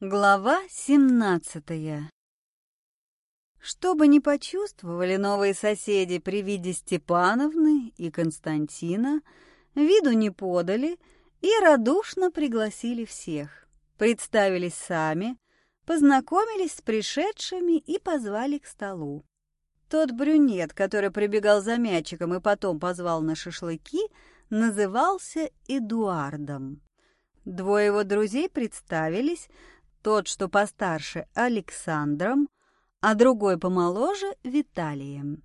Глава семнадцатая Что бы ни почувствовали новые соседи при виде Степановны и Константина, виду не подали и радушно пригласили всех. Представились сами, познакомились с пришедшими и позвали к столу. Тот брюнет, который прибегал за мячиком и потом позвал на шашлыки, назывался Эдуардом. Двое его друзей представились, тот, что постарше, Александром, а другой помоложе, Виталием.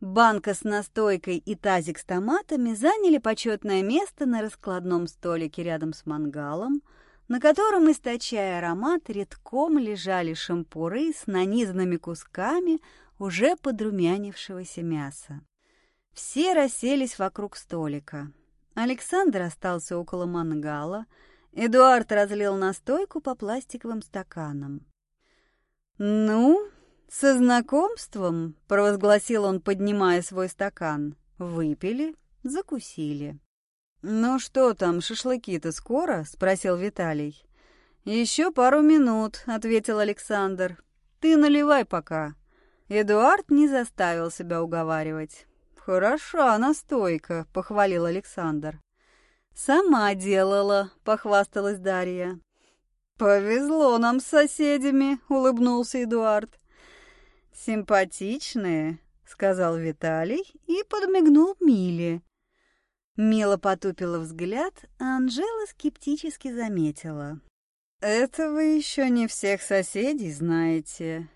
Банка с настойкой и тазик с томатами заняли почетное место на раскладном столике рядом с мангалом, на котором, источая аромат, редком лежали шампуры с нанизанными кусками уже подрумянившегося мяса. Все расселись вокруг столика. Александр остался около мангала. Эдуард разлил настойку по пластиковым стаканам. «Ну, со знакомством», — провозгласил он, поднимая свой стакан. «Выпили, закусили». «Ну что там, шашлыки-то скоро?» — спросил Виталий. «Еще пару минут», — ответил Александр. «Ты наливай пока». Эдуард не заставил себя уговаривать. «Хороша настойка», — похвалил Александр. «Сама делала», — похвасталась Дарья. «Повезло нам с соседями», — улыбнулся Эдуард. «Симпатичные», — сказал Виталий и подмигнул Миле. Мила потупила взгляд, а Анжела скептически заметила. «Это вы еще не всех соседей знаете.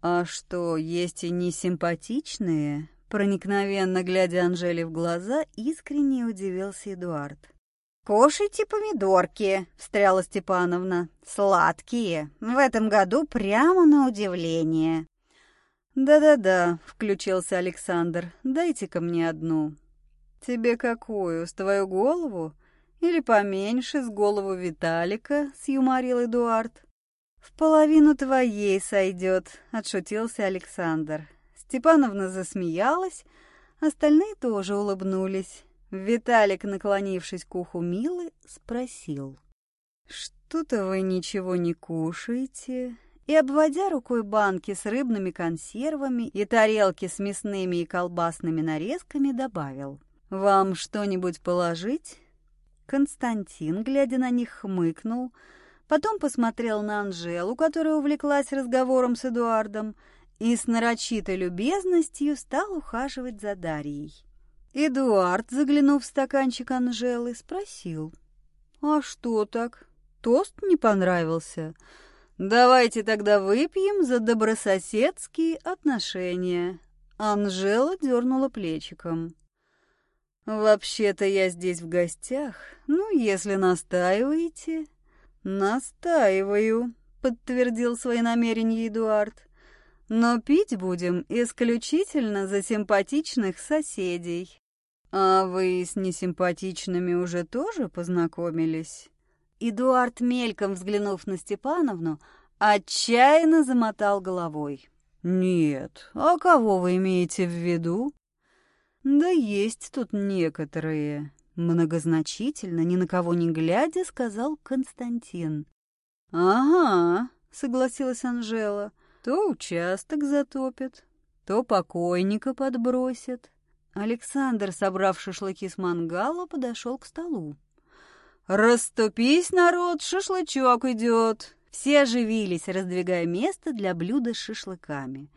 А что, есть и несимпатичные?» Проникновенно глядя Анжеле в глаза, искренне удивился Эдуард. «Кушайте помидорки», — встряла Степановна. «Сладкие. В этом году прямо на удивление». «Да-да-да», — включился Александр. «Дайте-ка мне одну». «Тебе какую? С твою голову? Или поменьше, с голову Виталика?» — сюморил Эдуард. «В половину твоей сойдет», — отшутился Александр. Степановна засмеялась, остальные тоже улыбнулись. Виталик, наклонившись к уху Милы, спросил. «Что-то вы ничего не кушаете?» И, обводя рукой банки с рыбными консервами и тарелки с мясными и колбасными нарезками, добавил. «Вам что-нибудь положить?» Константин, глядя на них, хмыкнул, потом посмотрел на Анжелу, которая увлеклась разговором с Эдуардом, и с нарочитой любезностью стал ухаживать за Дарьей. Эдуард, заглянув в стаканчик Анжелы, спросил. «А что так? Тост не понравился? Давайте тогда выпьем за добрососедские отношения». Анжела дернула плечиком. «Вообще-то я здесь в гостях. Ну, если настаиваете...» «Настаиваю», — подтвердил свои намерения Эдуард. Но пить будем исключительно за симпатичных соседей. А вы с несимпатичными уже тоже познакомились? Эдуард, мельком взглянув на Степановну, отчаянно замотал головой. «Нет, а кого вы имеете в виду?» «Да есть тут некоторые», — многозначительно, ни на кого не глядя, сказал Константин. «Ага», — согласилась Анжела, — то участок затопят, то покойника подбросят. Александр, собрав шашлыки с мангала, подошел к столу. «Раступись, народ, шашлычок идет!» Все оживились, раздвигая место для блюда с шашлыками.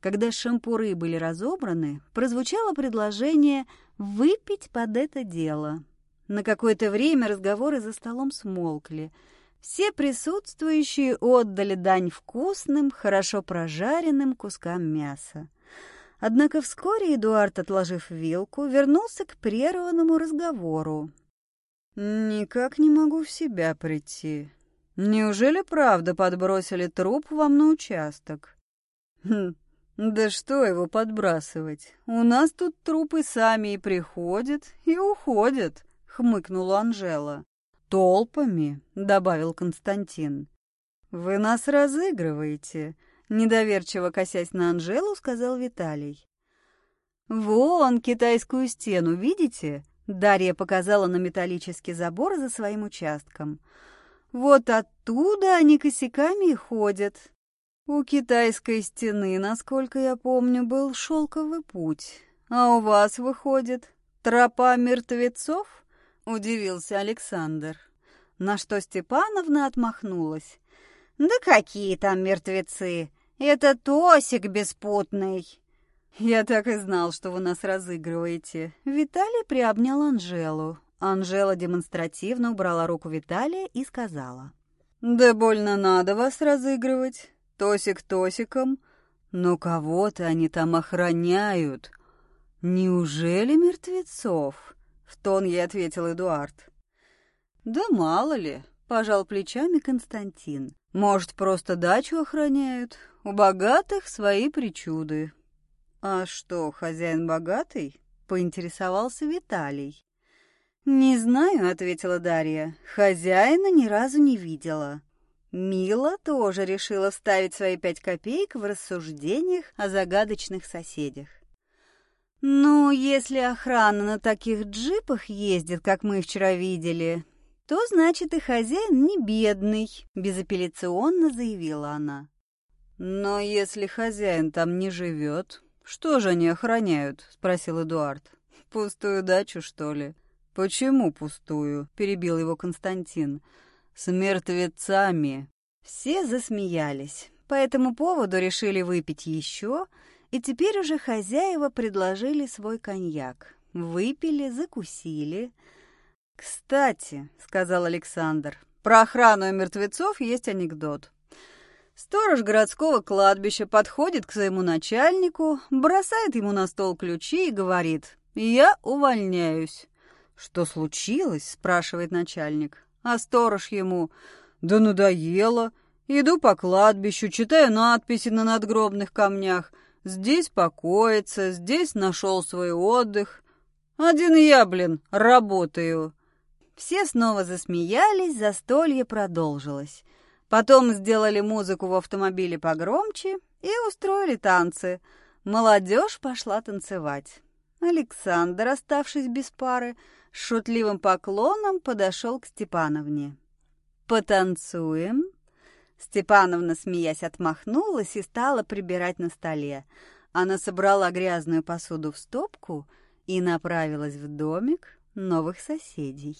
Когда шампуры были разобраны, прозвучало предложение выпить под это дело. На какое-то время разговоры за столом смолкли — все присутствующие отдали дань вкусным, хорошо прожаренным кускам мяса. Однако вскоре Эдуард, отложив вилку, вернулся к прерванному разговору. «Никак не могу в себя прийти. Неужели правда подбросили труп вам на участок?» «Хм, да что его подбрасывать? У нас тут трупы сами и приходят, и уходят», — хмыкнула Анжела. «Толпами», — добавил Константин. «Вы нас разыгрываете», — недоверчиво косясь на Анжелу, сказал Виталий. «Вон китайскую стену, видите?» Дарья показала на металлический забор за своим участком. Вот оттуда они косяками и ходят. У китайской стены, насколько я помню, был шелковый путь. А у вас, выходит, тропа мертвецов? Удивился Александр. На что Степановна отмахнулась. Да какие там мертвецы? Это Тосик беспутный. Я так и знал, что вы нас разыгрываете. Виталий приобнял Анжелу. Анжела демонстративно убрала руку Виталия и сказала. «Да больно надо вас разыгрывать. Тосик Тосиком. Но кого-то они там охраняют. Неужели мертвецов?» В тон ей ответил Эдуард. «Да мало ли», — пожал плечами Константин. «Может, просто дачу охраняют? У богатых свои причуды». «А что, хозяин богатый?» — поинтересовался Виталий. «Не знаю», — ответила Дарья. «Хозяина ни разу не видела». Мила тоже решила вставить свои пять копеек в рассуждениях о загадочных соседях. «Ну, если охрана на таких джипах ездит, как мы вчера видели, то значит и хозяин не бедный», — безапелляционно заявила она. «Но если хозяин там не живет, что же они охраняют?» — спросил Эдуард. «Пустую дачу, что ли?» «Почему пустую?» — перебил его Константин. «С мертвецами». Все засмеялись. По этому поводу решили выпить еще, и теперь уже хозяева предложили свой коньяк. Выпили, закусили. «Кстати», — сказал Александр, — «про охрану и мертвецов есть анекдот». Сторож городского кладбища подходит к своему начальнику, бросает ему на стол ключи и говорит «Я увольняюсь». «Что случилось?» — спрашивает начальник. А сторож ему «Да надоело. Иду по кладбищу, читаю надписи на надгробных камнях. Здесь покоится, здесь нашел свой отдых. Один я, блин, работаю». Все снова засмеялись, застолье продолжилось. Потом сделали музыку в автомобиле погромче и устроили танцы. Молодежь пошла танцевать. Александр, оставшись без пары, с шутливым поклоном подошел к Степановне. «Потанцуем?» Степановна, смеясь, отмахнулась и стала прибирать на столе. Она собрала грязную посуду в стопку и направилась в домик новых соседей.